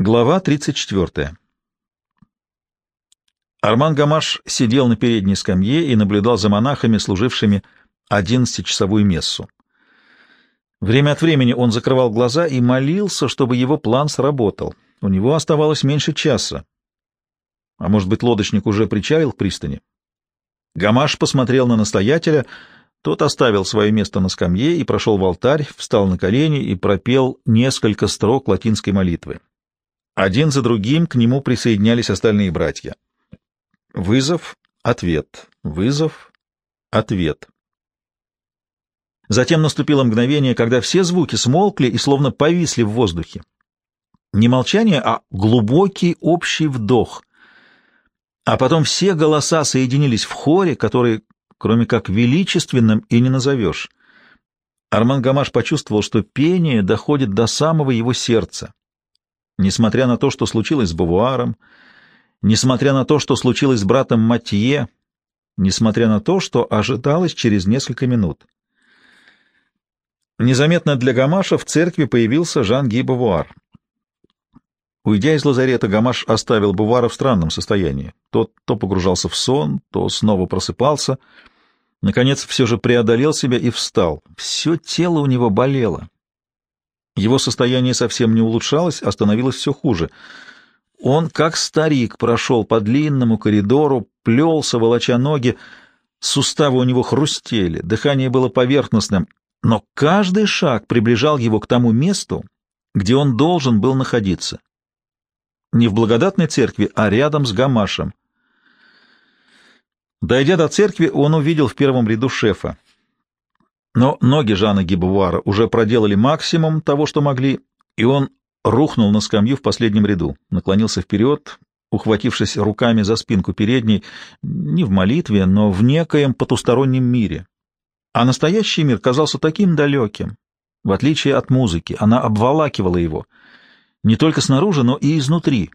Глава 34. Арман Гамаш сидел на передней скамье и наблюдал за монахами, служившими одиннадцатичасовую мессу. Время от времени он закрывал глаза и молился, чтобы его план сработал. У него оставалось меньше часа. А может быть, лодочник уже причалил к пристани? Гамаш посмотрел на настоятеля, тот оставил свое место на скамье и прошел в алтарь, встал на колени и пропел несколько строк латинской молитвы. Один за другим к нему присоединялись остальные братья. Вызов, ответ, вызов, ответ. Затем наступило мгновение, когда все звуки смолкли и словно повисли в воздухе. Не молчание, а глубокий общий вдох. А потом все голоса соединились в хоре, который, кроме как величественным, и не назовешь. Арман Гамаш почувствовал, что пение доходит до самого его сердца. Несмотря на то, что случилось с Бавуаром, несмотря на то, что случилось с братом Матье, несмотря на то, что ожидалось через несколько минут. Незаметно для Гамаша в церкви появился Жан-Ги Бавуар. Уйдя из лазарета, Гамаш оставил Бувара в странном состоянии. Тот то погружался в сон, то снова просыпался. Наконец, все же преодолел себя и встал. Все тело у него болело. Его состояние совсем не улучшалось, а становилось все хуже. Он, как старик, прошел по длинному коридору, плелся, волоча ноги, суставы у него хрустели, дыхание было поверхностным, но каждый шаг приближал его к тому месту, где он должен был находиться. Не в благодатной церкви, а рядом с Гамашем. Дойдя до церкви, он увидел в первом ряду шефа. Но ноги Жана Гибувара уже проделали максимум того, что могли, и он рухнул на скамью в последнем ряду, наклонился вперед, ухватившись руками за спинку передней, не в молитве, но в некоем потустороннем мире. А настоящий мир казался таким далеким. В отличие от музыки, она обволакивала его. Не только снаружи, но и изнутри.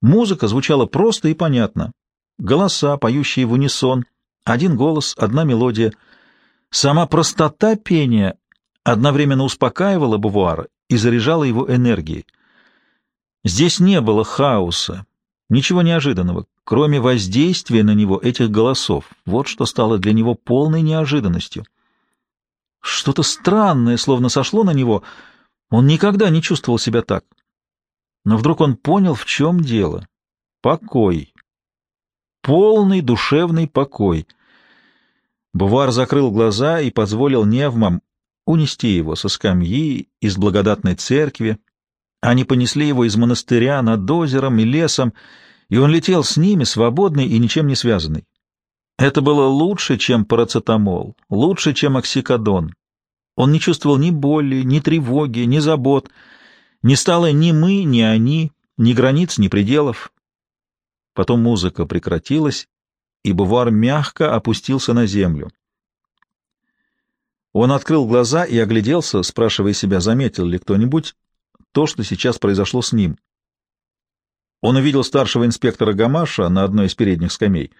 Музыка звучала просто и понятно. Голоса, поющие в унисон, один голос, одна мелодия — Сама простота пения одновременно успокаивала Бувуара и заряжала его энергией. Здесь не было хаоса, ничего неожиданного, кроме воздействия на него этих голосов. Вот что стало для него полной неожиданностью. Что-то странное словно сошло на него, он никогда не чувствовал себя так. Но вдруг он понял, в чем дело. Покой. Полный душевный покой — Бувар закрыл глаза и позволил невмам унести его со скамьи из благодатной церкви. Они понесли его из монастыря над озером и лесом, и он летел с ними, свободный и ничем не связанный. Это было лучше, чем парацетамол, лучше, чем оксикодон. Он не чувствовал ни боли, ни тревоги, ни забот. Не стало ни мы, ни они, ни границ, ни пределов. Потом музыка прекратилась, и Бувар мягко опустился на землю. Он открыл глаза и огляделся, спрашивая себя, заметил ли кто-нибудь то, что сейчас произошло с ним. Он увидел старшего инспектора Гамаша на одной из передних скамей,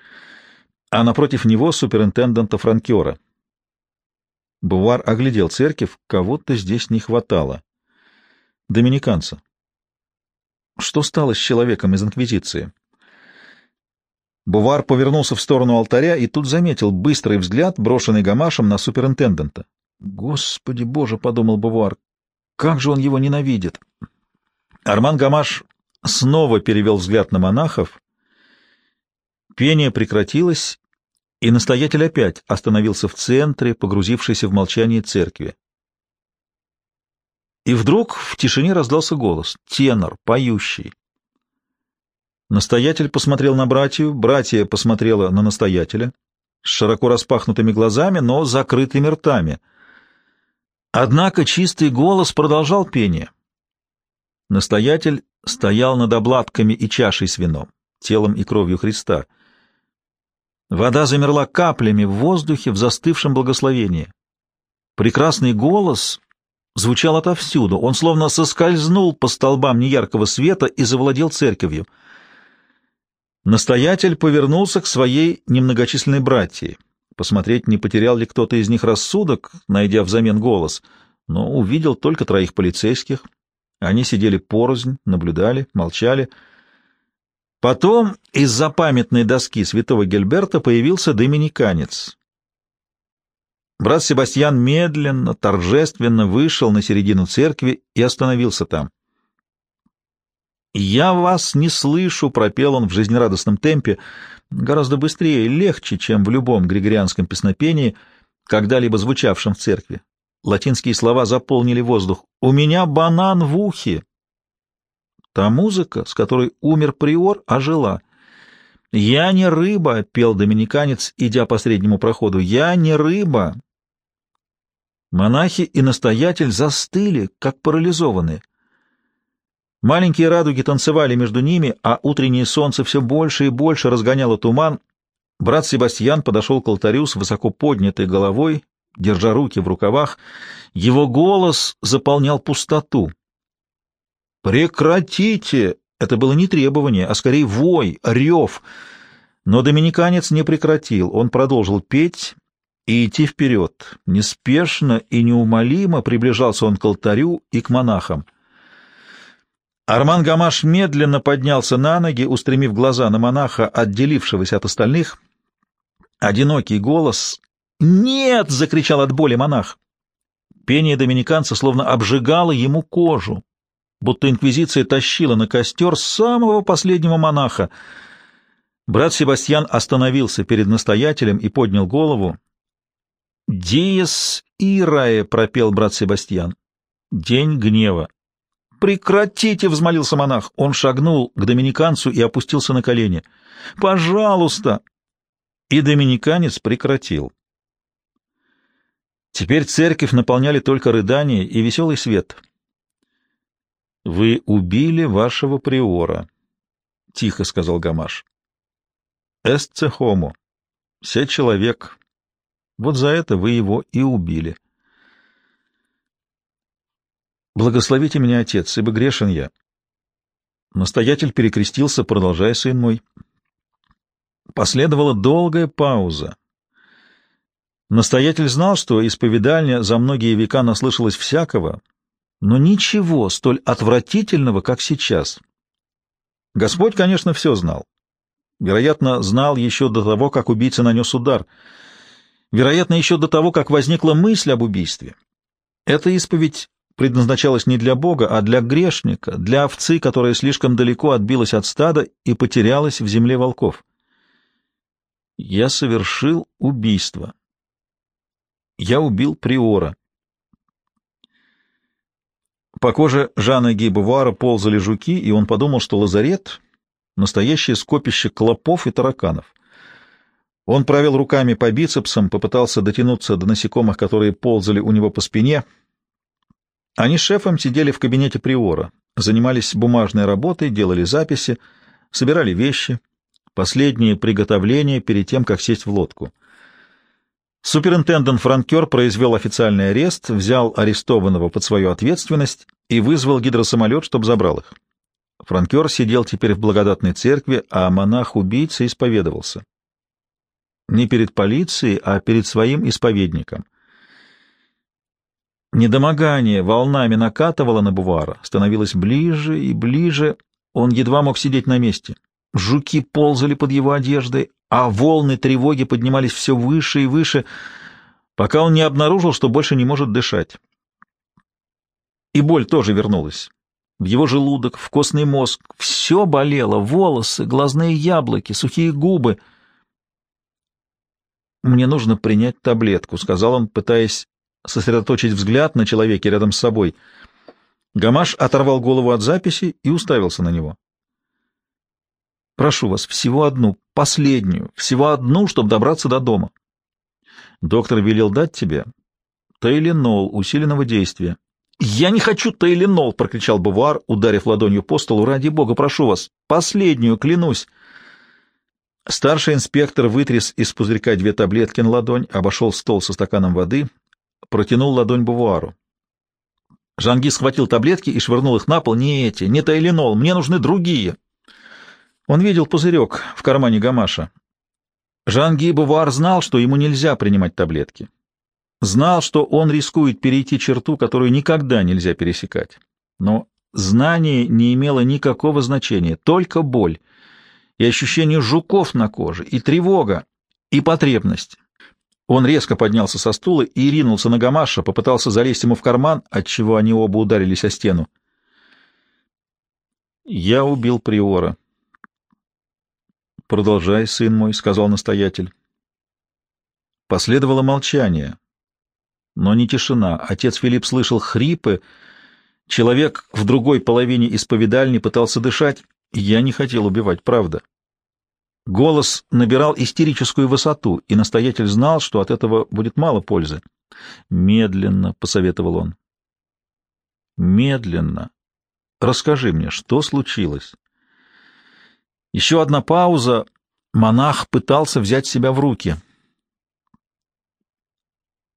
а напротив него суперинтендента Франкера. Бувар оглядел церковь, кого-то здесь не хватало. Доминиканца. Что стало с человеком из Инквизиции? Бувар повернулся в сторону алтаря и тут заметил быстрый взгляд, брошенный Гамашем на суперинтендента. «Господи боже!» — подумал Бувар. «Как же он его ненавидит!» Арман Гамаш снова перевел взгляд на монахов. Пение прекратилось, и настоятель опять остановился в центре, погрузившийся в молчание церкви. И вдруг в тишине раздался голос, тенор, поющий. Настоятель посмотрел на братью, братья посмотрела на настоятеля с широко распахнутыми глазами, но закрытыми ртами. Однако чистый голос продолжал пение. Настоятель стоял над обладками и чашей с вином, телом и кровью Христа. Вода замерла каплями в воздухе в застывшем благословении. Прекрасный голос звучал отовсюду, он словно соскользнул по столбам неяркого света и завладел церковью — Настоятель повернулся к своей немногочисленной братье, посмотреть, не потерял ли кто-то из них рассудок, найдя взамен голос, но увидел только троих полицейских. Они сидели порознь, наблюдали, молчали. Потом из-за памятной доски святого Гельберта появился доминиканец. Брат Себастьян медленно, торжественно вышел на середину церкви и остановился там. «Я вас не слышу», — пропел он в жизнерадостном темпе, гораздо быстрее и легче, чем в любом григорианском песнопении, когда-либо звучавшем в церкви. Латинские слова заполнили воздух. «У меня банан в ухе!» Та музыка, с которой умер приор, ожила. «Я не рыба», — пел доминиканец, идя по среднему проходу. «Я не рыба». Монахи и настоятель застыли, как парализованные. Маленькие радуги танцевали между ними, а утреннее солнце все больше и больше разгоняло туман. Брат Себастьян подошел к алтарю с высоко поднятой головой, держа руки в рукавах. Его голос заполнял пустоту. «Прекратите!» Это было не требование, а скорее вой, рев. Но доминиканец не прекратил. Он продолжил петь и идти вперед. Неспешно и неумолимо приближался он к алтарю и к монахам. Арман Гамаш медленно поднялся на ноги, устремив глаза на монаха, отделившегося от остальных. Одинокий голос «Нет!» — закричал от боли монах. Пение доминиканца словно обжигало ему кожу, будто инквизиция тащила на костер самого последнего монаха. Брат Себастьян остановился перед настоятелем и поднял голову. «Диес Ирае!» — пропел брат Себастьян. «День гнева». «Прекратите!» — взмолился монах. Он шагнул к доминиканцу и опустился на колени. «Пожалуйста!» И доминиканец прекратил. Теперь церковь наполняли только рыдания и веселый свет. «Вы убили вашего приора», — тихо сказал Гамаш. «Эсце хомо. Все человек. Вот за это вы его и убили». Благословите меня, отец, ибо грешен я. Настоятель перекрестился, продолжая, сын мой. Последовала долгая пауза. Настоятель знал, что исповедальня за многие века наслышалась всякого, но ничего столь отвратительного, как сейчас. Господь, конечно, все знал. Вероятно, знал еще до того, как убийца нанес удар. Вероятно, еще до того, как возникла мысль об убийстве. Эта исповедь предназначалась не для Бога, а для грешника, для овцы, которая слишком далеко отбилась от стада и потерялась в земле волков. Я совершил убийство. Я убил Приора. По коже Жана Гибовара ползали жуки, и он подумал, что лазарет — настоящее скопище клопов и тараканов. Он провел руками по бицепсам, попытался дотянуться до насекомых, которые ползали у него по спине — они с шефом сидели в кабинете приора, занимались бумажной работой, делали записи, собирали вещи, последние приготовления перед тем, как сесть в лодку. Суперинтендент Франкер произвел официальный арест, взял арестованного под свою ответственность и вызвал гидросамолет, чтобы забрал их. Франкер сидел теперь в благодатной церкви, а монах-убийца исповедовался. Не перед полицией, а перед своим исповедником — Недомогание волнами накатывало на Бувара, становилось ближе и ближе, он едва мог сидеть на месте. Жуки ползали под его одеждой, а волны тревоги поднимались все выше и выше, пока он не обнаружил, что больше не может дышать. И боль тоже вернулась. В его желудок, в костный мозг. Все болело, волосы, глазные яблоки, сухие губы. «Мне нужно принять таблетку», — сказал он, пытаясь сосредоточить взгляд на человеке рядом с собой. Гамаш оторвал голову от записи и уставился на него. «Прошу вас, всего одну, последнюю, всего одну, чтобы добраться до дома». «Доктор велел дать тебе Тейленол усиленного действия». «Я не хочу Тейленол!» — прокричал Бувар, ударив ладонью по столу. «Ради бога, прошу вас! Последнюю, клянусь!» Старший инспектор вытряс из пузырька две таблетки на ладонь, обошел стол со стаканом воды, протянул ладонь Бувуару. Жанги схватил таблетки и швырнул их на пол. «Не эти, не тайленол, мне нужны другие». Он видел пузырек в кармане Гамаша. Жанги Бувуар знал, что ему нельзя принимать таблетки. Знал, что он рискует перейти черту, которую никогда нельзя пересекать. Но знание не имело никакого значения, только боль и ощущение жуков на коже, и тревога, и потребность. Он резко поднялся со стула и ринулся на Гамаша, попытался залезть ему в карман, отчего они оба ударились о стену. «Я убил Приора». «Продолжай, сын мой», — сказал настоятель. Последовало молчание, но не тишина. Отец Филипп слышал хрипы. Человек в другой половине исповедальни пытался дышать. Я не хотел убивать, правда. Голос набирал истерическую высоту, и настоятель знал, что от этого будет мало пользы. «Медленно», — посоветовал он. «Медленно. Расскажи мне, что случилось?» Еще одна пауза. Монах пытался взять себя в руки.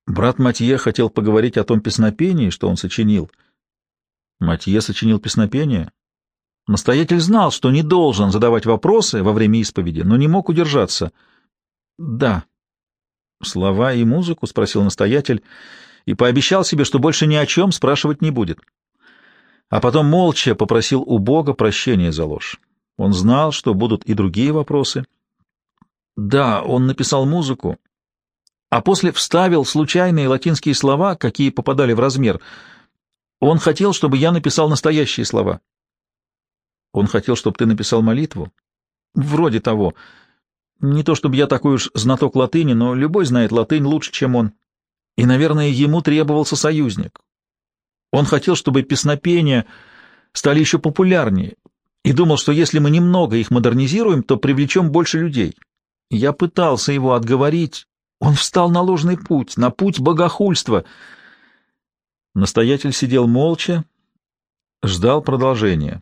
Брат Матье хотел поговорить о том песнопении, что он сочинил. Матье сочинил песнопение? Настоятель знал, что не должен задавать вопросы во время исповеди, но не мог удержаться. «Да». «Слова и музыку?» — спросил настоятель, и пообещал себе, что больше ни о чем спрашивать не будет. А потом молча попросил у Бога прощения за ложь. Он знал, что будут и другие вопросы. Да, он написал музыку, а после вставил случайные латинские слова, какие попадали в размер. Он хотел, чтобы я написал настоящие слова. Он хотел, чтобы ты написал молитву? Вроде того. Не то чтобы я такой уж знаток латыни, но любой знает латынь лучше, чем он. И, наверное, ему требовался союзник. Он хотел, чтобы песнопения стали еще популярнее, и думал, что если мы немного их модернизируем, то привлечем больше людей. Я пытался его отговорить. Он встал на ложный путь, на путь богохульства. Настоятель сидел молча, ждал продолжения.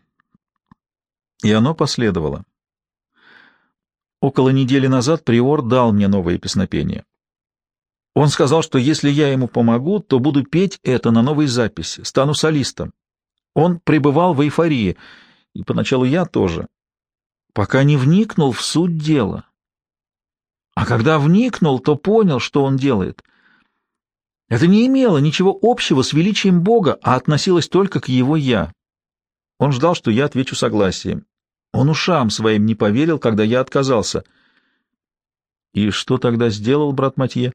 И оно последовало. Около недели назад приор дал мне новое песнопение. Он сказал, что если я ему помогу, то буду петь это на новой записи, стану солистом. Он пребывал в эйфории, и поначалу я тоже, пока не вникнул в суть дела. А когда вникнул, то понял, что он делает. Это не имело ничего общего с величием Бога, а относилось только к его «я». Он ждал, что я отвечу согласием. Он ушам своим не поверил, когда я отказался. И что тогда сделал брат Матье?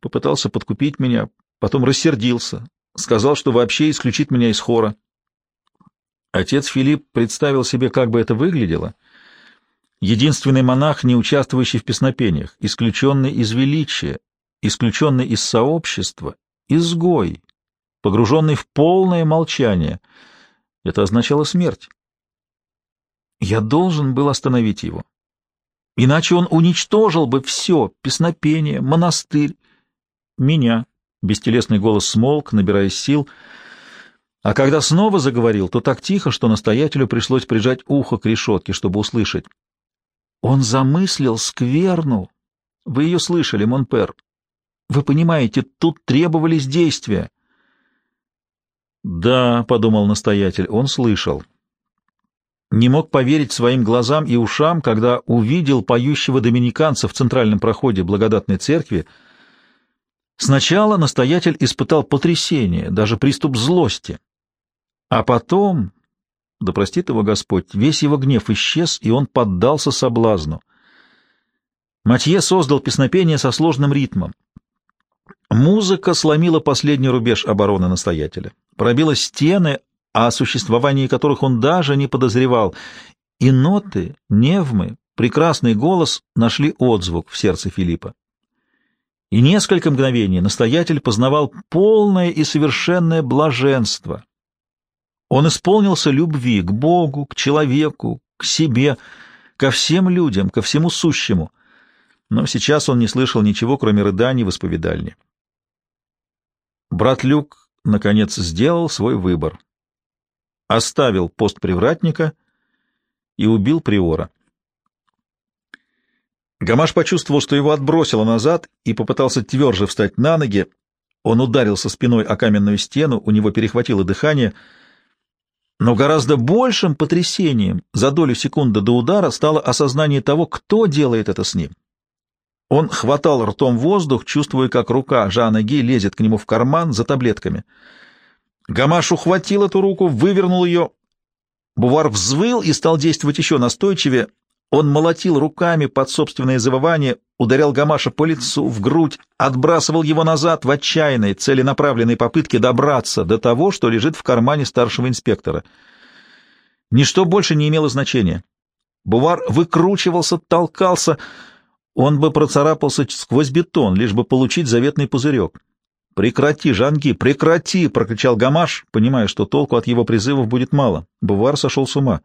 Попытался подкупить меня, потом рассердился, сказал, что вообще исключит меня из хора. Отец Филипп представил себе, как бы это выглядело. Единственный монах, не участвующий в песнопениях, исключенный из величия, исключенный из сообщества, изгой, погруженный в полное молчание — это означало смерть. Я должен был остановить его. Иначе он уничтожил бы все — песнопение, монастырь, меня. Бестелесный голос смолк, набирая сил. А когда снова заговорил, то так тихо, что настоятелю пришлось прижать ухо к решетке, чтобы услышать. Он замыслил скверну. Вы ее слышали, Монпер. Вы понимаете, тут требовались действия. «Да», — подумал настоятель, — он слышал. Не мог поверить своим глазам и ушам, когда увидел поющего доминиканца в центральном проходе благодатной церкви. Сначала настоятель испытал потрясение, даже приступ злости. А потом, да простит его Господь, весь его гнев исчез, и он поддался соблазну. Матье создал песнопение со сложным ритмом. Музыка сломила последний рубеж обороны настоятеля пробила стены, о существовании которых он даже не подозревал, и ноты, невмы, прекрасный голос нашли отзвук в сердце Филиппа. И несколько мгновений настоятель познавал полное и совершенное блаженство. Он исполнился любви к Богу, к человеку, к себе, ко всем людям, ко всему сущему. Но сейчас он не слышал ничего, кроме рыданий в исповедальне. Брат Люк наконец, сделал свой выбор. Оставил пост привратника и убил приора. Гамаш почувствовал, что его отбросило назад, и попытался тверже встать на ноги. Он ударился спиной о каменную стену, у него перехватило дыхание. Но гораздо большим потрясением за долю секунды до удара стало осознание того, кто делает это с ним. Он хватал ртом воздух, чувствуя, как рука Жана Ги лезет к нему в карман за таблетками. Гамаш ухватил эту руку, вывернул ее. Бувар взвыл и стал действовать еще настойчивее. Он молотил руками под собственное завывание, ударял Гамаша по лицу, в грудь, отбрасывал его назад в отчаянной, целенаправленной попытке добраться до того, что лежит в кармане старшего инспектора. Ничто больше не имело значения. Бувар выкручивался, толкался, он бы процарапался сквозь бетон, лишь бы получить заветный пузырек. «Прекрати, Жанги, прекрати!» — прокричал Гамаш, понимая, что толку от его призывов будет мало. Бувар сошел с ума.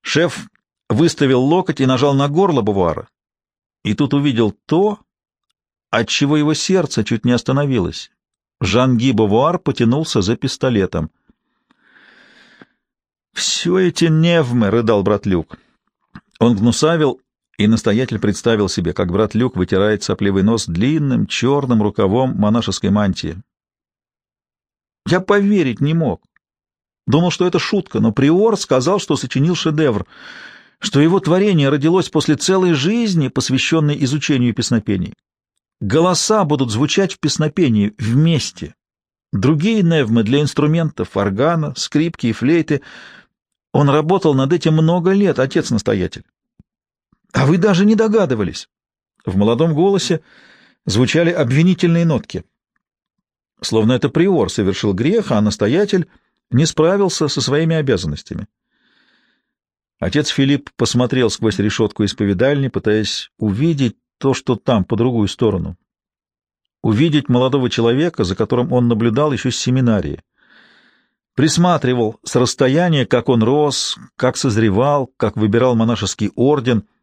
Шеф выставил локоть и нажал на горло Бувара. И тут увидел то, от чего его сердце чуть не остановилось. Жанги Бувар потянулся за пистолетом. «Все эти невмы!» — рыдал брат Люк. Он гнусавил и настоятель представил себе, как брат Люк вытирает сопливый нос длинным черным рукавом монашеской мантии. Я поверить не мог. Думал, что это шутка, но приор сказал, что сочинил шедевр, что его творение родилось после целой жизни, посвященной изучению песнопений. Голоса будут звучать в песнопении вместе. Другие невмы для инструментов, органа, скрипки и флейты. Он работал над этим много лет, отец-настоятель. А вы даже не догадывались. В молодом голосе звучали обвинительные нотки. Словно это приор совершил грех, а настоятель не справился со своими обязанностями. Отец Филипп посмотрел сквозь решетку исповедальни, пытаясь увидеть то, что там, по другую сторону. Увидеть молодого человека, за которым он наблюдал еще с семинарии. Присматривал с расстояния, как он рос, как созревал, как выбирал монашеский орден —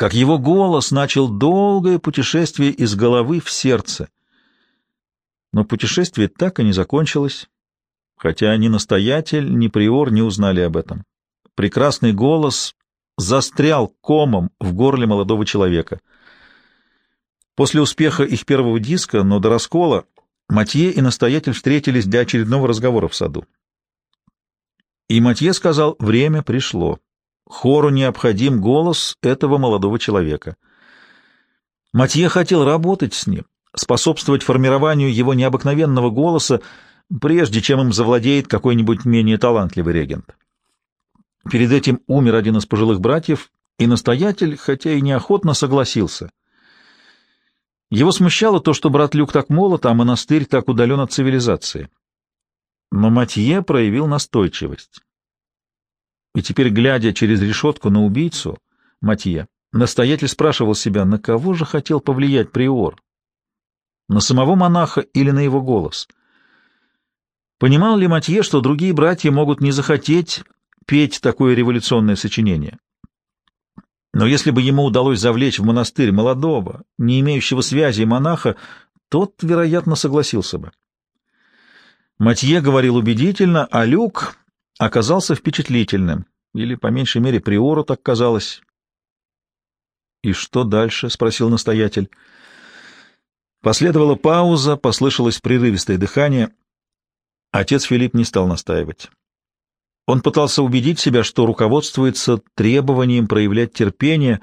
как его голос начал долгое путешествие из головы в сердце. Но путешествие так и не закончилось, хотя ни настоятель, ни приор не узнали об этом. Прекрасный голос застрял комом в горле молодого человека. После успеха их первого диска, но до раскола, Матье и настоятель встретились для очередного разговора в саду. И Матье сказал, время пришло. Хору необходим голос этого молодого человека. Матье хотел работать с ним, способствовать формированию его необыкновенного голоса, прежде чем им завладеет какой-нибудь менее талантливый регент. Перед этим умер один из пожилых братьев, и настоятель, хотя и неохотно, согласился. Его смущало то, что брат Люк так молод, а монастырь так удален от цивилизации. Но Матье проявил настойчивость. И теперь, глядя через решетку на убийцу, Матье, настоятель спрашивал себя, на кого же хотел повлиять приор? На самого монаха или на его голос? Понимал ли Матье, что другие братья могут не захотеть петь такое революционное сочинение? Но если бы ему удалось завлечь в монастырь молодого, не имеющего связи монаха, тот, вероятно, согласился бы. Матье говорил убедительно, а Люк оказался впечатлительным, или, по меньшей мере, приору так казалось. — И что дальше? — спросил настоятель. Последовала пауза, послышалось прерывистое дыхание. Отец Филипп не стал настаивать. Он пытался убедить себя, что руководствуется требованием проявлять терпение,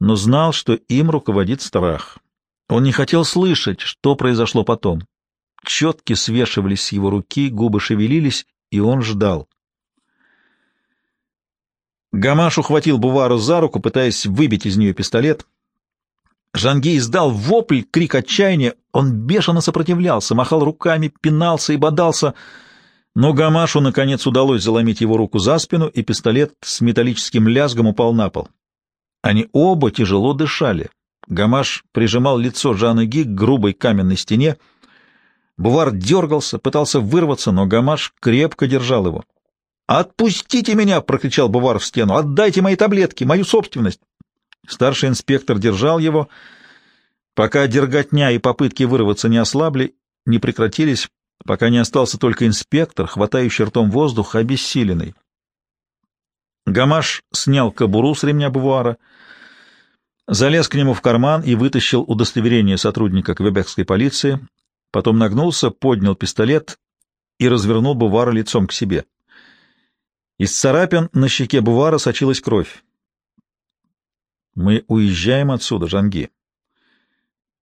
но знал, что им руководит страх. Он не хотел слышать, что произошло потом. Четки свешивались с его руки, губы шевелились, и он ждал. Гамаш ухватил Бувару за руку, пытаясь выбить из нее пистолет. Жанги издал вопль, крик отчаяния. Он бешено сопротивлялся, махал руками, пинался и бодался. Но Гамашу, наконец, удалось заломить его руку за спину, и пистолет с металлическим лязгом упал на пол. Они оба тяжело дышали. Гамаш прижимал лицо Жаны Ги к грубой каменной стене, Бувар дергался, пытался вырваться, но Гамаш крепко держал его. «Отпустите меня!» — прокричал Бувар в стену. «Отдайте мои таблетки, мою собственность!» Старший инспектор держал его, пока дерготня и попытки вырваться не ослабли, не прекратились, пока не остался только инспектор, хватающий ртом воздух, обессиленный. Гамаш снял кобуру с ремня Бувара, залез к нему в карман и вытащил удостоверение сотрудника квебекской полиции, потом нагнулся, поднял пистолет и развернул Бувара лицом к себе. Из царапин на щеке Бувара сочилась кровь. «Мы уезжаем отсюда, Жанги.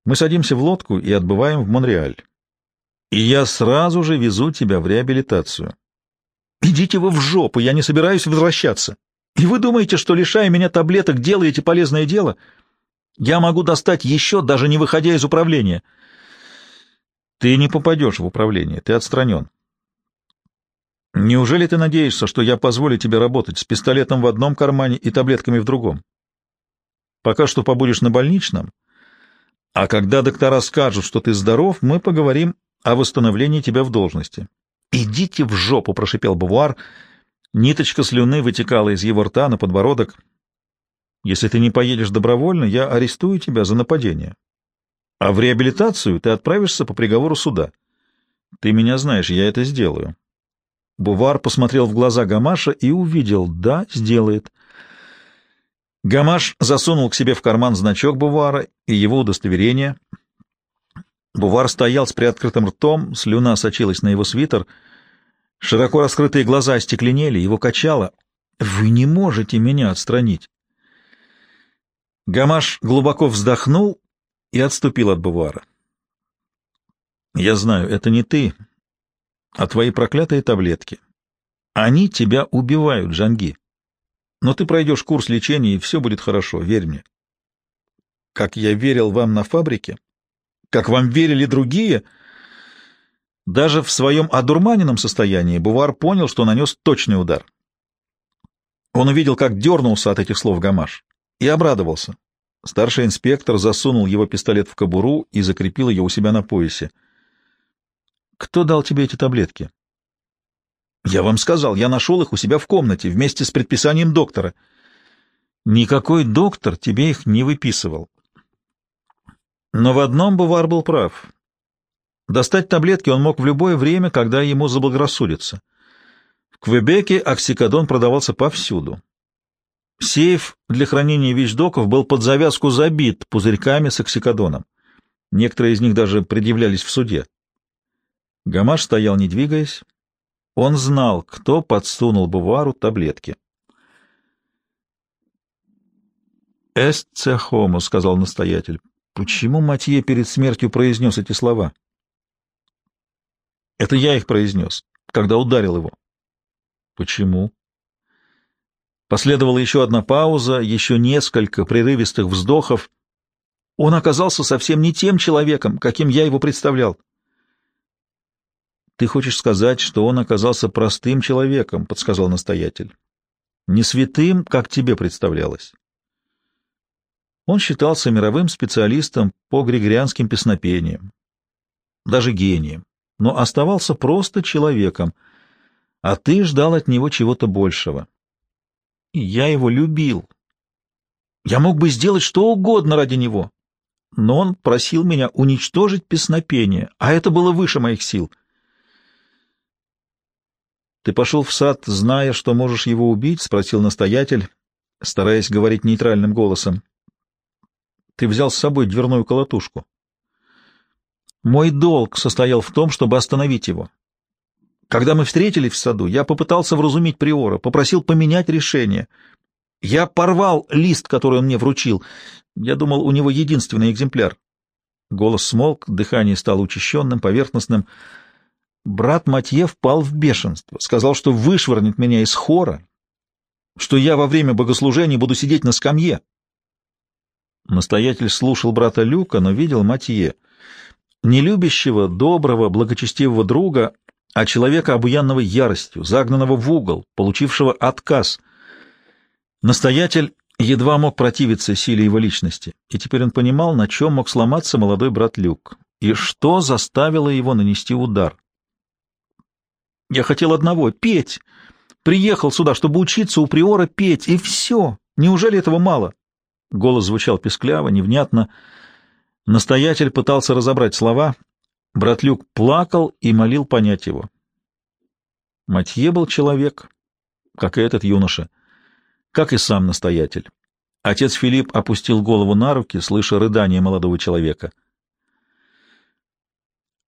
Мы садимся в лодку и отбываем в Монреаль. и я сразу же везу тебя в реабилитацию. Идите вы в жопу, я не собираюсь возвращаться. И вы думаете, что, лишая меня таблеток, делаете полезное дело? Я могу достать еще, даже не выходя из управления. Ты не попадешь в управление, ты отстранен. Неужели ты надеешься, что я позволю тебе работать с пистолетом в одном кармане и таблетками в другом? Пока что побудешь на больничном, а когда доктора скажут, что ты здоров, мы поговорим о восстановлении тебя в должности. «Идите в жопу!» — прошипел Бувар. Ниточка слюны вытекала из его рта на подбородок. «Если ты не поедешь добровольно, я арестую тебя за нападение. А в реабилитацию ты отправишься по приговору суда. Ты меня знаешь, я это сделаю». Бувар посмотрел в глаза Гамаша и увидел, да, сделает. Гамаш засунул к себе в карман значок Бувара и его удостоверение — Бувар стоял с приоткрытым ртом, слюна сочилась на его свитер. Широко раскрытые глаза остекленели, его качало. «Вы не можете меня отстранить!» Гамаш глубоко вздохнул и отступил от Бувара. «Я знаю, это не ты, а твои проклятые таблетки. Они тебя убивают, Джанги. Но ты пройдешь курс лечения, и все будет хорошо, верь мне. Как я верил вам на фабрике, как вам верили другие. Даже в своем одурманенном состоянии Бувар понял, что нанес точный удар. Он увидел, как дернулся от этих слов Гамаш, и обрадовался. Старший инспектор засунул его пистолет в кобуру и закрепил ее у себя на поясе. «Кто дал тебе эти таблетки?» «Я вам сказал, я нашел их у себя в комнате вместе с предписанием доктора». «Никакой доктор тебе их не выписывал. Но в одном Бувар был прав. Достать таблетки он мог в любое время, когда ему заблагорассудится. В Квебеке оксикодон продавался повсюду. Сейф для хранения вещдоков был под завязку забит пузырьками с оксикодоном. Некоторые из них даже предъявлялись в суде. Гамаш стоял, не двигаясь. Он знал, кто подсунул Бувару таблетки. «Эсце хомо», — сказал настоятель. Почему Матье перед смертью произнес эти слова? Это я их произнес, когда ударил его. Почему? Последовала еще одна пауза, еще несколько прерывистых вздохов. Он оказался совсем не тем человеком, каким я его представлял. Ты хочешь сказать, что он оказался простым человеком, подсказал настоятель. Не святым, как тебе представлялось. Он считался мировым специалистом по григорианским песнопениям, даже гением, но оставался просто человеком, а ты ждал от него чего-то большего. Я его любил. Я мог бы сделать что угодно ради него, но он просил меня уничтожить песнопение, а это было выше моих сил. «Ты пошел в сад, зная, что можешь его убить?» — спросил настоятель, стараясь говорить нейтральным голосом. Ты взял с собой дверную колотушку. Мой долг состоял в том, чтобы остановить его. Когда мы встретились в саду, я попытался вразумить Приора, попросил поменять решение. Я порвал лист, который он мне вручил. Я думал, у него единственный экземпляр. Голос смолк, дыхание стало учащенным, поверхностным. Брат Матье впал в бешенство, сказал, что вышвырнет меня из хора, что я во время богослужения буду сидеть на скамье. Настоятель слушал брата Люка, но видел Матье, не любящего, доброго, благочестивого друга, а человека, обуянного яростью, загнанного в угол, получившего отказ. Настоятель едва мог противиться силе его личности, и теперь он понимал, на чем мог сломаться молодой брат Люк, и что заставило его нанести удар. «Я хотел одного — петь. Приехал сюда, чтобы учиться у приора петь, и все. Неужели этого мало?» Голос звучал пескляво, невнятно. Настоятель пытался разобрать слова. Братлюк плакал и молил понять его. Матье был человек, как и этот юноша, как и сам настоятель. Отец Филипп опустил голову на руки, слыша рыдание молодого человека.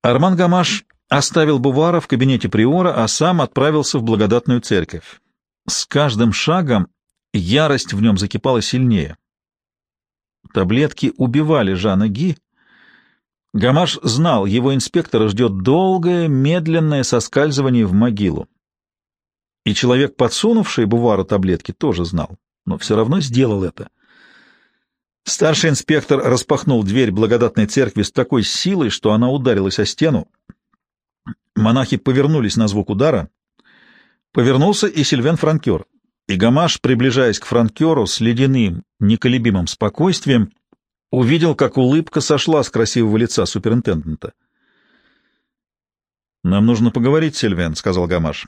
Арман Гамаш оставил Бувара в кабинете приора, а сам отправился в благодатную церковь. С каждым шагом ярость в нем закипала сильнее. Таблетки убивали Жана Ги, Гамаш знал, его инспектора ждет долгое, медленное соскальзывание в могилу. И человек, подсунувший Бувару таблетки, тоже знал, но все равно сделал это. Старший инспектор распахнул дверь благодатной церкви с такой силой, что она ударилась о стену. Монахи повернулись на звук удара. Повернулся и Сильвен Франкер. И Гамаш, приближаясь к Франкеру с ледяным, неколебимым спокойствием, увидел, как улыбка сошла с красивого лица суперинтендента. «Нам нужно поговорить, Сильвен», — сказал Гамаш.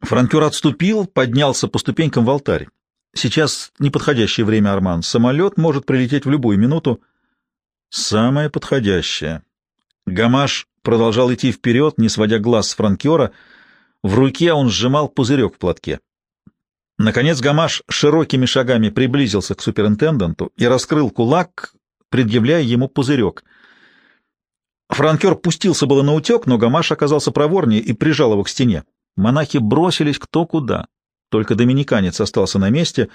Франкюр отступил, поднялся по ступенькам в алтарь. «Сейчас неподходящее время, Арман. Самолет может прилететь в любую минуту». «Самое подходящее». Гамаш продолжал идти вперед, не сводя глаз с франкера. В руке он сжимал пузырек в платке. Наконец Гамаш широкими шагами приблизился к суперинтенданту и раскрыл кулак, предъявляя ему пузырек. Франкер пустился было на утек, но Гамаш оказался проворнее и прижал его к стене. Монахи бросились кто куда. Только доминиканец остался на месте.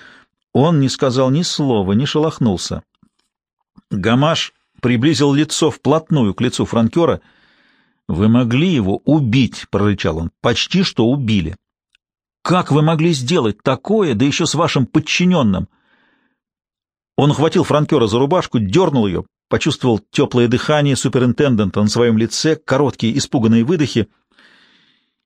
Он не сказал ни слова, не шелохнулся. Гамаш приблизил лицо вплотную к лицу франкера. «Вы могли его убить», — прорычал он. «Почти что убили». Как вы могли сделать такое, да еще с вашим подчиненным? Он ухватил франкера за рубашку, дернул ее, почувствовал теплое дыхание суперинтендента на своем лице, короткие испуганные выдохи.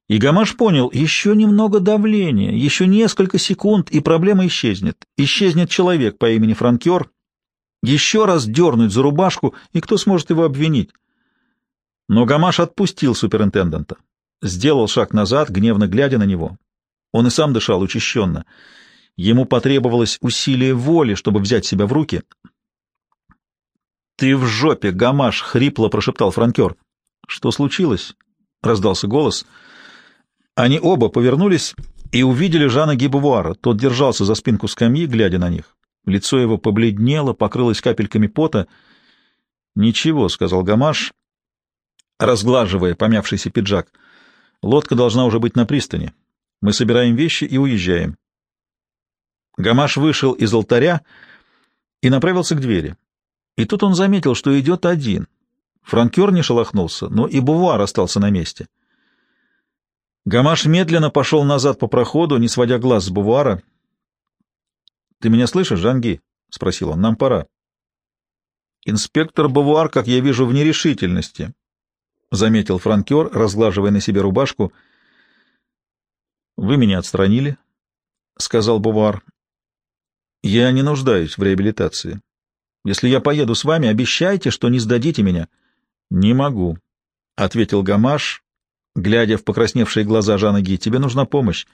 И Гамаш понял, еще немного давления, еще несколько секунд, и проблема исчезнет. Исчезнет человек по имени Франкер, еще раз дернуть за рубашку, и кто сможет его обвинить? Но Гамаш отпустил суперинтендента, сделал шаг назад, гневно глядя на него. Он и сам дышал учащенно. Ему потребовалось усилие воли, чтобы взять себя в руки. «Ты в жопе, гамаш!» — хрипло прошептал франкер. «Что случилось?» — раздался голос. Они оба повернулись и увидели Жана Гибувара. Тот держался за спинку скамьи, глядя на них. Лицо его побледнело, покрылось капельками пота. «Ничего», — сказал Гамаш, разглаживая помявшийся пиджак. «Лодка должна уже быть на пристани. Мы собираем вещи и уезжаем. Гамаш вышел из алтаря и направился к двери. И тут он заметил, что идет один. Франкер не шелохнулся, но и Бувар остался на месте. Гамаш медленно пошел назад по проходу, не сводя глаз с Бувара. — Ты меня слышишь, Жанги? — спросил он. — Нам пора. — Инспектор Бувар, как я вижу, в нерешительности, — заметил франкер, разглаживая на себе рубашку — вы меня отстранили, — сказал Бувар. Я не нуждаюсь в реабилитации. Если я поеду с вами, обещайте, что не сдадите меня. Не могу, — ответил Гамаш, глядя в покрасневшие глаза Жана Ги. Тебе нужна помощь.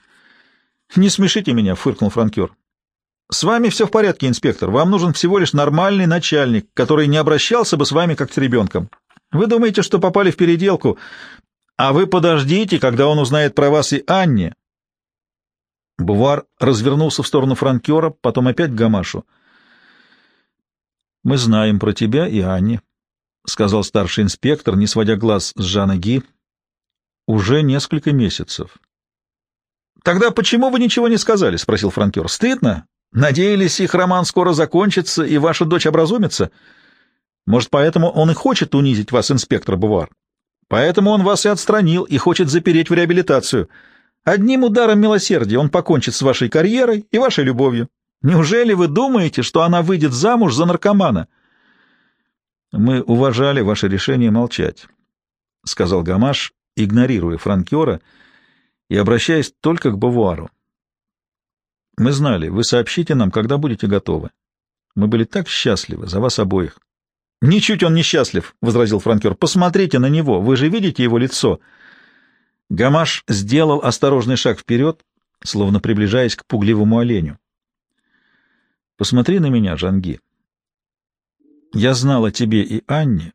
Не смешите меня, — фыркнул франкер. С вами все в порядке, инспектор. Вам нужен всего лишь нормальный начальник, который не обращался бы с вами как с ребенком. Вы думаете, что попали в переделку, а вы подождите, когда он узнает про вас и Анне, Бувар развернулся в сторону франкера, потом опять к Гамашу. «Мы знаем про тебя и Анни», — сказал старший инспектор, не сводя глаз с Жана Ги. «Уже несколько месяцев». «Тогда почему вы ничего не сказали?» — спросил франкер. «Стыдно? Надеялись, их роман скоро закончится, и ваша дочь образумится? Может, поэтому он и хочет унизить вас, инспектор Бувар? Поэтому он вас и отстранил, и хочет запереть в реабилитацию». Одним ударом милосердия он покончит с вашей карьерой и вашей любовью. Неужели вы думаете, что она выйдет замуж за наркомана? Мы уважали ваше решение молчать, — сказал Гамаш, игнорируя франкера и обращаясь только к Бавуару. Мы знали, вы сообщите нам, когда будете готовы. Мы были так счастливы за вас обоих. — Ничуть он не счастлив, — возразил франкер. — Посмотрите на него, вы же видите его лицо. — Гамаш сделал осторожный шаг вперед, словно приближаясь к пугливому оленю. «Посмотри на меня, Жанги. Я знал о тебе и Анне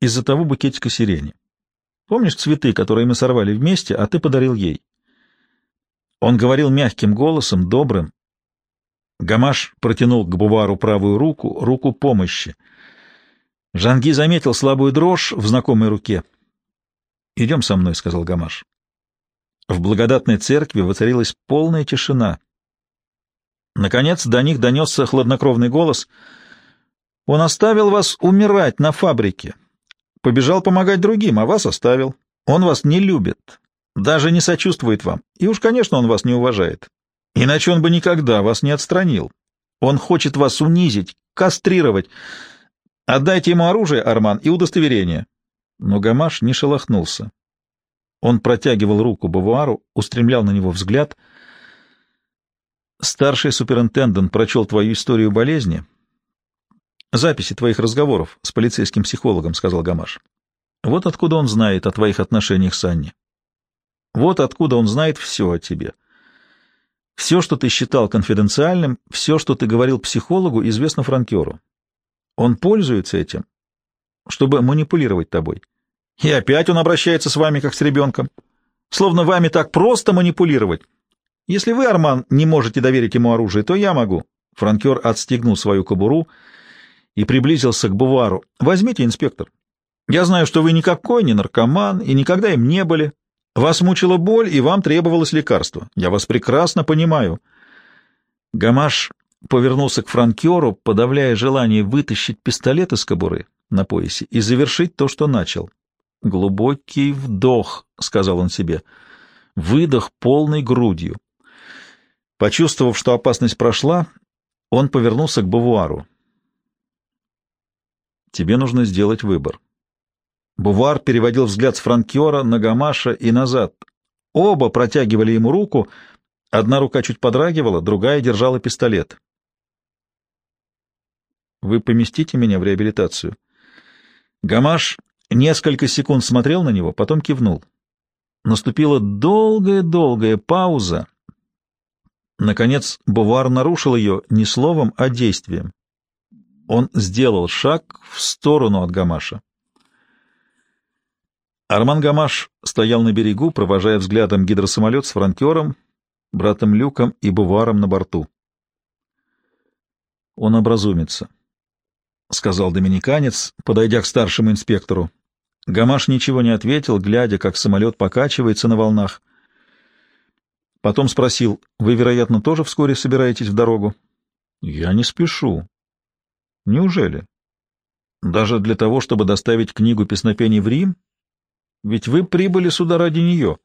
из-за того букетика сирени. Помнишь цветы, которые мы сорвали вместе, а ты подарил ей?» Он говорил мягким голосом, добрым. Гамаш протянул к Бувару правую руку, руку помощи. Жанги заметил слабую дрожь в знакомой руке —— Идем со мной, — сказал Гамаш. В благодатной церкви воцарилась полная тишина. Наконец до них донесся хладнокровный голос. «Он оставил вас умирать на фабрике, Побежал помогать другим, а вас оставил. Он вас не любит, даже не сочувствует вам. И уж, конечно, он вас не уважает. Иначе он бы никогда вас не отстранил. Он хочет вас унизить, кастрировать. Отдайте ему оружие, Арман, и удостоверение. Но Гамаш не шелохнулся. Он протягивал руку Бавуару, устремлял на него взгляд. Старший суперинтендент прочел твою историю болезни. Записи твоих разговоров с полицейским психологом, — сказал Гамаш. Вот откуда он знает о твоих отношениях с Анни. Вот откуда он знает все о тебе. Все, что ты считал конфиденциальным, все, что ты говорил психологу, известно франкеру. Он пользуется этим, чтобы манипулировать тобой. И опять он обращается с вами, как с ребенком. Словно вами так просто манипулировать. Если вы, Арман, не можете доверить ему оружие, то я могу. Франкер отстегнул свою кобуру и приблизился к Бувару. Возьмите, инспектор. Я знаю, что вы никакой не наркоман и никогда им не были. Вас мучила боль, и вам требовалось лекарство. Я вас прекрасно понимаю. Гамаш повернулся к франкеру, подавляя желание вытащить пистолет из кобуры на поясе и завершить то, что начал. «Глубокий вдох», — сказал он себе, — «выдох полной грудью». Почувствовав, что опасность прошла, он повернулся к Бавуару. «Тебе нужно сделать выбор». Бувар переводил взгляд с франкера на Гамаша и назад. Оба протягивали ему руку, одна рука чуть подрагивала, другая держала пистолет. «Вы поместите меня в реабилитацию?» Гамаш несколько секунд смотрел на него, потом кивнул. Наступила долгая-долгая пауза. Наконец Бувар нарушил ее не словом, а действием. Он сделал шаг в сторону от Гамаша. Арман Гамаш стоял на берегу, провожая взглядом гидросамолет с франкером, братом Люком и Буваром на борту. «Он образумится», — сказал доминиканец, подойдя к старшему инспектору. Гамаш ничего не ответил, глядя, как самолет покачивается на волнах. Потом спросил, «Вы, вероятно, тоже вскоре собираетесь в дорогу?» «Я не спешу». «Неужели?» «Даже для того, чтобы доставить книгу песнопений в Рим?» Ведь вы прибыли сюда ради нее.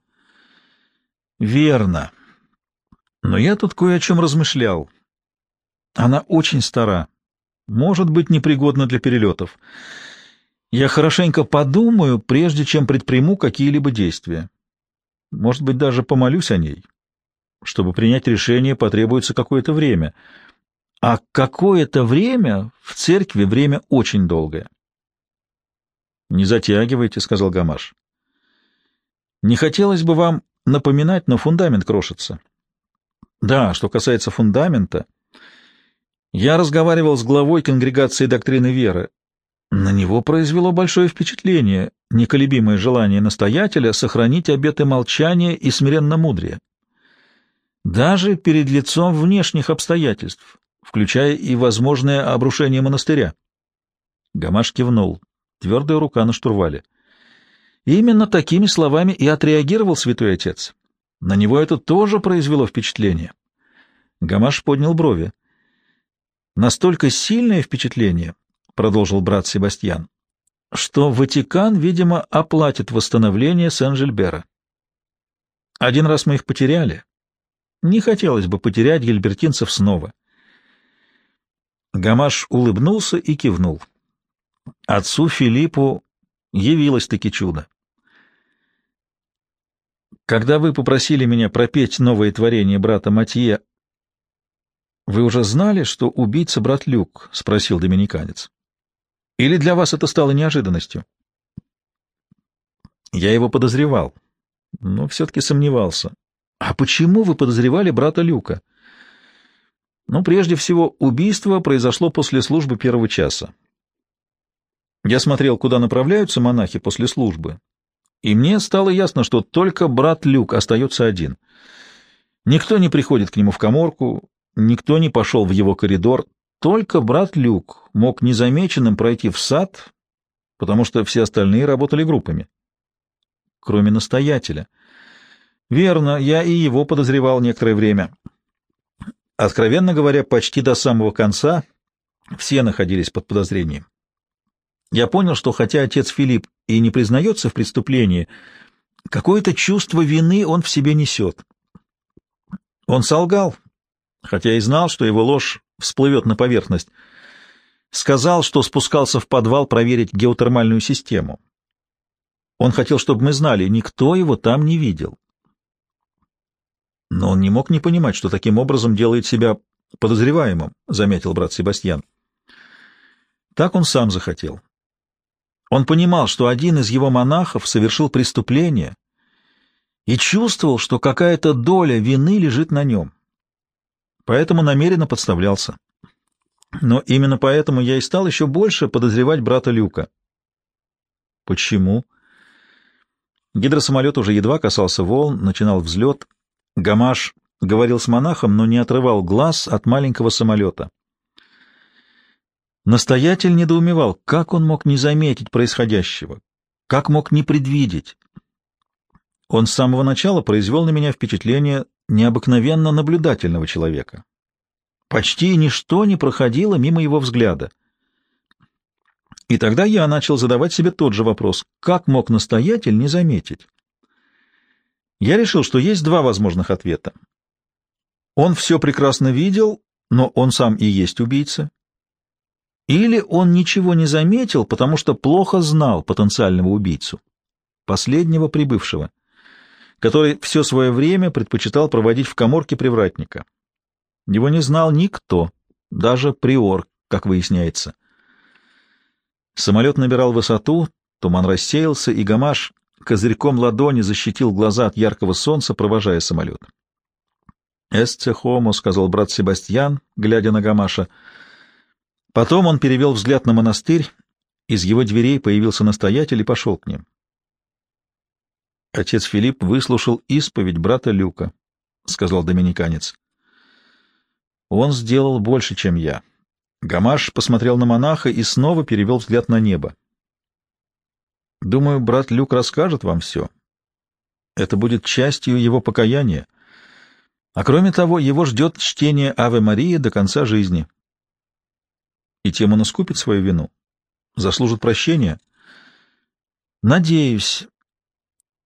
Верно. Но я тут кое о чем размышлял. Она очень стара. Может быть, непригодна для перелетов. Я хорошенько подумаю, прежде чем предприму какие-либо действия. Может быть, даже помолюсь о ней. Чтобы принять решение, потребуется какое-то время. А какое-то время в церкви время очень долгое. — Не затягивайте, — сказал Гамаш. Не хотелось бы вам напоминать, но фундамент крошится. Да, что касается фундамента, я разговаривал с главой конгрегации доктрины веры. На него произвело большое впечатление неколебимое желание настоятеля сохранить обеты молчания и смиренно мудрее. Даже перед лицом внешних обстоятельств, включая и возможное обрушение монастыря. Гамаш кивнул. Твердая рука на штурвале. Именно такими словами и отреагировал святой отец. На него это тоже произвело впечатление. Гамаш поднял брови. Настолько сильное впечатление, продолжил брат Себастьян, что Ватикан, видимо, оплатит восстановление Сен-Жильбера. Один раз мы их потеряли. Не хотелось бы потерять гильбертинцев снова. Гамаш улыбнулся и кивнул. Отцу Филиппу явилось-таки чудо. Когда вы попросили меня пропеть новое творение брата Матье, вы уже знали, что убийца брат Люк? — спросил доминиканец. — Или для вас это стало неожиданностью? Я его подозревал, но все-таки сомневался. А почему вы подозревали брата Люка? Ну, прежде всего, убийство произошло после службы первого часа. Я смотрел, куда направляются монахи после службы, и мне стало ясно, что только брат Люк остается один. Никто не приходит к нему в коморку, никто не пошел в его коридор, только брат Люк мог незамеченным пройти в сад, потому что все остальные работали группами. Кроме настоятеля. Верно, я и его подозревал некоторое время. Откровенно говоря, почти до самого конца все находились под подозрением. я понял, что хотя отец Филипп и не признается в преступлении, какое-то чувство вины он в себе несет. Он солгал, хотя и знал, что его ложь всплывет на поверхность. Сказал, что спускался в подвал проверить геотермальную систему. Он хотел, чтобы мы знали, никто его там не видел. Но он не мог не понимать, что таким образом делает себя подозреваемым, — заметил брат Себастьян. Так он сам захотел. Он понимал, что один из его монахов совершил преступление и чувствовал, что какая-то доля вины лежит на нем. Поэтому намеренно подставлялся. Но именно поэтому я и стал еще больше подозревать брата Люка. Почему? Гидросамолет уже едва касался волн, начинал взлет. Гамаш говорил с монахом, но не отрывал глаз от маленького самолета. Настоятель недоумевал, как он мог не заметить происходящего, как мог не предвидеть. Он с самого начала произвел на меня впечатление необыкновенно наблюдательного человека. Почти ничто не проходило мимо его взгляда. И тогда я начал задавать себе тот же вопрос, как мог настоятель не заметить? Я решил, что есть два возможных ответа. Он все прекрасно видел, но он сам и есть убийца, или он ничего не заметил, потому что плохо знал потенциального убийцу, последнего прибывшего, который все свое время предпочитал проводить в коморке привратника. Его не знал никто, даже приор, как выясняется. Самолет набирал высоту, туман рассеялся, и Гамаш козырьком ладони защитил глаза от яркого солнца, провожая самолет. «Эсце хомо», — сказал брат Себастьян, глядя на Гамаша, — Потом он перевел взгляд на монастырь, из его дверей появился настоятель и пошел к ним. Отец Филипп выслушал исповедь брата Люка, — сказал доминиканец. Он сделал больше, чем я. Гамаш посмотрел на монаха и снова перевел взгляд на небо. Думаю, брат Люк расскажет вам все. Это будет частью его покаяния. А кроме того, его ждет чтение Аве Марии до конца жизни и тем он искупит свою вину, заслужит прощения. Надеюсь.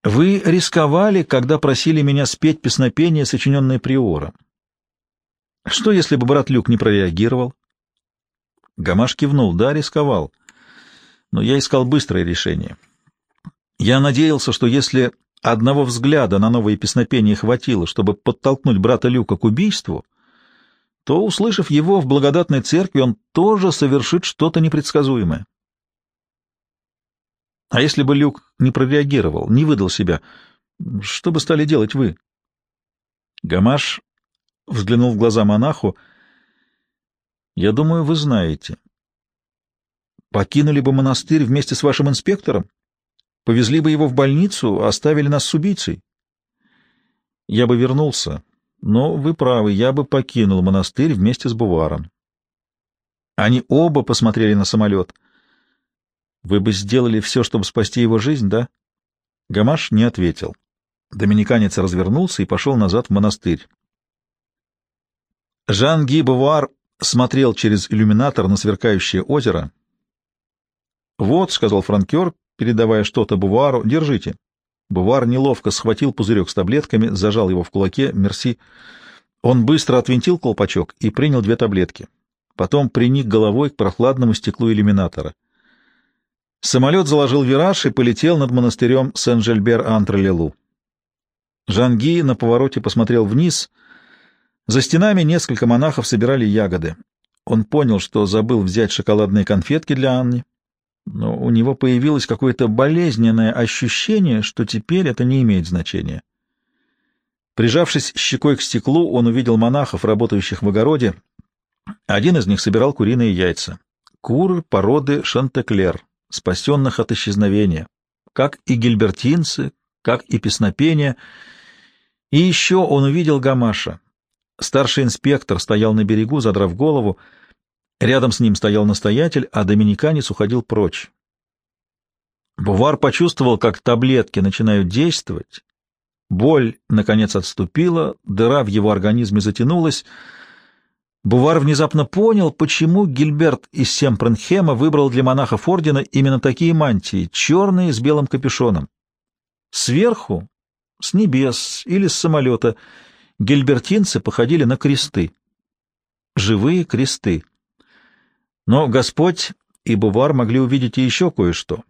Вы рисковали, когда просили меня спеть песнопение, сочиненное приором. Что, если бы брат Люк не прореагировал? Гамаш кивнул. Да, рисковал. Но я искал быстрое решение. Я надеялся, что если одного взгляда на новые песнопения хватило, чтобы подтолкнуть брата Люка к убийству, то, услышав его в благодатной церкви, он тоже совершит что-то непредсказуемое. А если бы Люк не прореагировал, не выдал себя, что бы стали делать вы? Гамаш взглянул в глаза монаху. Я думаю, вы знаете. Покинули бы монастырь вместе с вашим инспектором? Повезли бы его в больницу, оставили нас с убийцей? Я бы вернулся, но вы правы, я бы покинул монастырь вместе с Буваром. Они оба посмотрели на самолет. Вы бы сделали все, чтобы спасти его жизнь, да? Гамаш не ответил. Доминиканец развернулся и пошел назад в монастырь. Жан-Ги Бувар смотрел через иллюминатор на сверкающее озеро. «Вот», — сказал франкер, передавая что-то Бувару, — «держите». Бувар неловко схватил пузырек с таблетками, зажал его в кулаке. «Мерси». Он быстро отвинтил колпачок и принял две таблетки. Потом приник головой к прохладному стеклу иллюминатора. Самолет заложил вираж и полетел над монастырем Сен-Жельбер-Антре-Лелу. Жанги на повороте посмотрел вниз. За стенами несколько монахов собирали ягоды. Он понял, что забыл взять шоколадные конфетки для Анны но у него появилось какое-то болезненное ощущение, что теперь это не имеет значения. Прижавшись щекой к стеклу, он увидел монахов, работающих в огороде. Один из них собирал куриные яйца. Куры породы Шантеклер, спасенных от исчезновения, как и гильбертинцы, как и песнопения. И еще он увидел Гамаша. Старший инспектор стоял на берегу, задрав голову, Рядом с ним стоял настоятель, а доминиканец уходил прочь. Бувар почувствовал, как таблетки начинают действовать. Боль, наконец, отступила, дыра в его организме затянулась. Бувар внезапно понял, почему Гильберт из Семпренхема выбрал для монахов ордена именно такие мантии, черные с белым капюшоном. Сверху, с небес или с самолета, гильбертинцы походили на кресты. Живые кресты. Но Господь и Бувар могли увидеть и еще кое-что.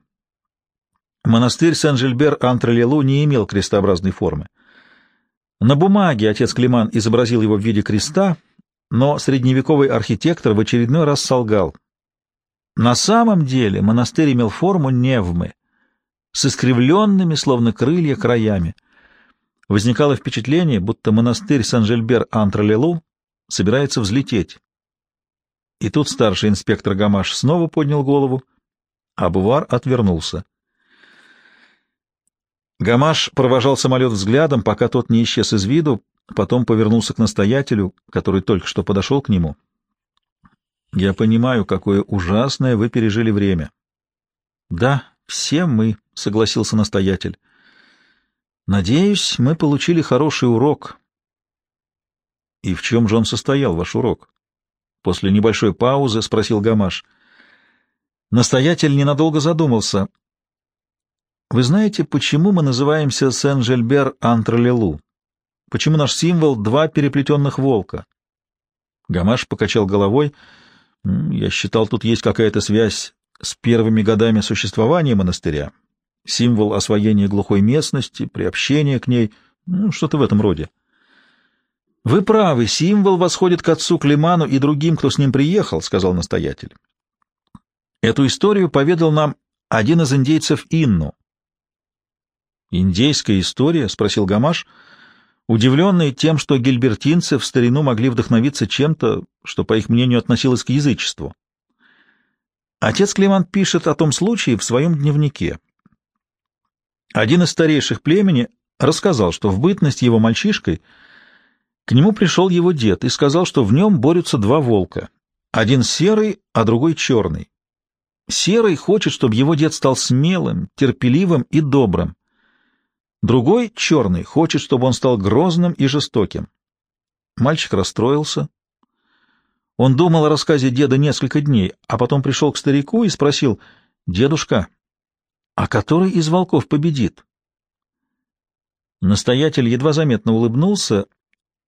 Монастырь Сен-Жильбер-Антрелелу не имел крестообразной формы. На бумаге отец Климан изобразил его в виде креста, но средневековый архитектор в очередной раз солгал. На самом деле монастырь имел форму невмы, с искривленными, словно крылья, краями. Возникало впечатление, будто монастырь Сан-Жильбер-Антрелелу собирается взлететь. И тут старший инспектор Гамаш снова поднял голову, а Бувар отвернулся. Гамаш провожал самолет взглядом, пока тот не исчез из виду, потом повернулся к настоятелю, который только что подошел к нему. «Я понимаю, какое ужасное вы пережили время». «Да, все мы», — согласился настоятель. «Надеюсь, мы получили хороший урок». «И в чем же он состоял, ваш урок?» После небольшой паузы спросил Гамаш. Настоятель ненадолго задумался. Вы знаете, почему мы называемся Сен-Жельбер-Антрелелу? Почему наш символ — два переплетенных волка? Гамаш покачал головой. Я считал, тут есть какая-то связь с первыми годами существования монастыря. Символ освоения глухой местности, приобщения к ней, ну, что-то в этом роде. Вы правы, символ восходит к отцу Климану и другим, кто с ним приехал, — сказал настоятель. Эту историю поведал нам один из индейцев Инну. «Индейская история?» — спросил Гамаш, удивленный тем, что гильбертинцы в старину могли вдохновиться чем-то, что, по их мнению, относилось к язычеству. Отец Климан пишет о том случае в своем дневнике. Один из старейших племени рассказал, что в бытность его мальчишкой к нему пришел его дед и сказал, что в нем борются два волка, один серый, а другой черный. Серый хочет, чтобы его дед стал смелым, терпеливым и добрым. Другой, черный, хочет, чтобы он стал грозным и жестоким. Мальчик расстроился. Он думал о рассказе деда несколько дней, а потом пришел к старику и спросил, «Дедушка, а который из волков победит?» Настоятель едва заметно улыбнулся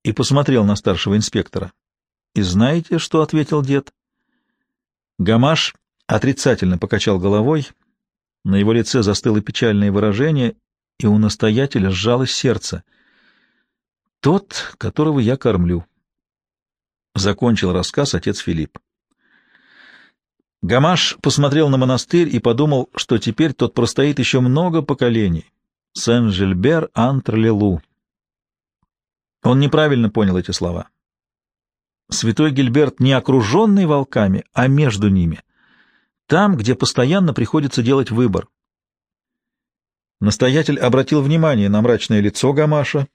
и посмотрел на старшего инспектора. «И знаете, что ответил дед?» Гамаш отрицательно покачал головой, на его лице застыло печальное выражение, и у настоятеля сжалось сердце. «Тот, которого я кормлю», — закончил рассказ отец Филипп. Гамаш посмотрел на монастырь и подумал, что теперь тот простоит еще много поколений. Сен-Жильбер Антрелелу. Он неправильно понял эти слова. Святой Гильберт не окруженный волками, а между ними, там, где постоянно приходится делать выбор. Настоятель обратил внимание на мрачное лицо Гамаша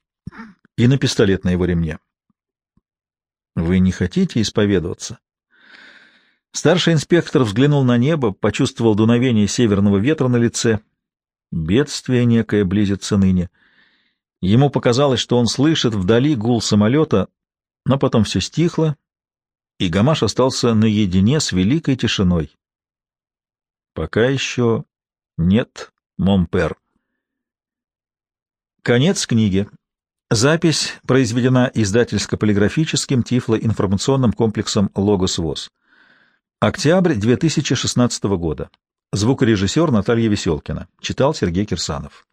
и на пистолет на его ремне. «Вы не хотите исповедоваться?» Старший инспектор взглянул на небо, почувствовал дуновение северного ветра на лице. Бедствие некое близится ныне. Ему показалось, что он слышит вдали гул самолета, но потом все стихло, и Гамаш остался наедине с великой тишиной. Пока еще нет, Момпер. Конец книги. Запись произведена издательско-полиграфическим тифлоинформационным комплексом «Логос ВОЗ». Октябрь 2016 года. Звукорежиссер Наталья Веселкина. Читал Сергей Кирсанов.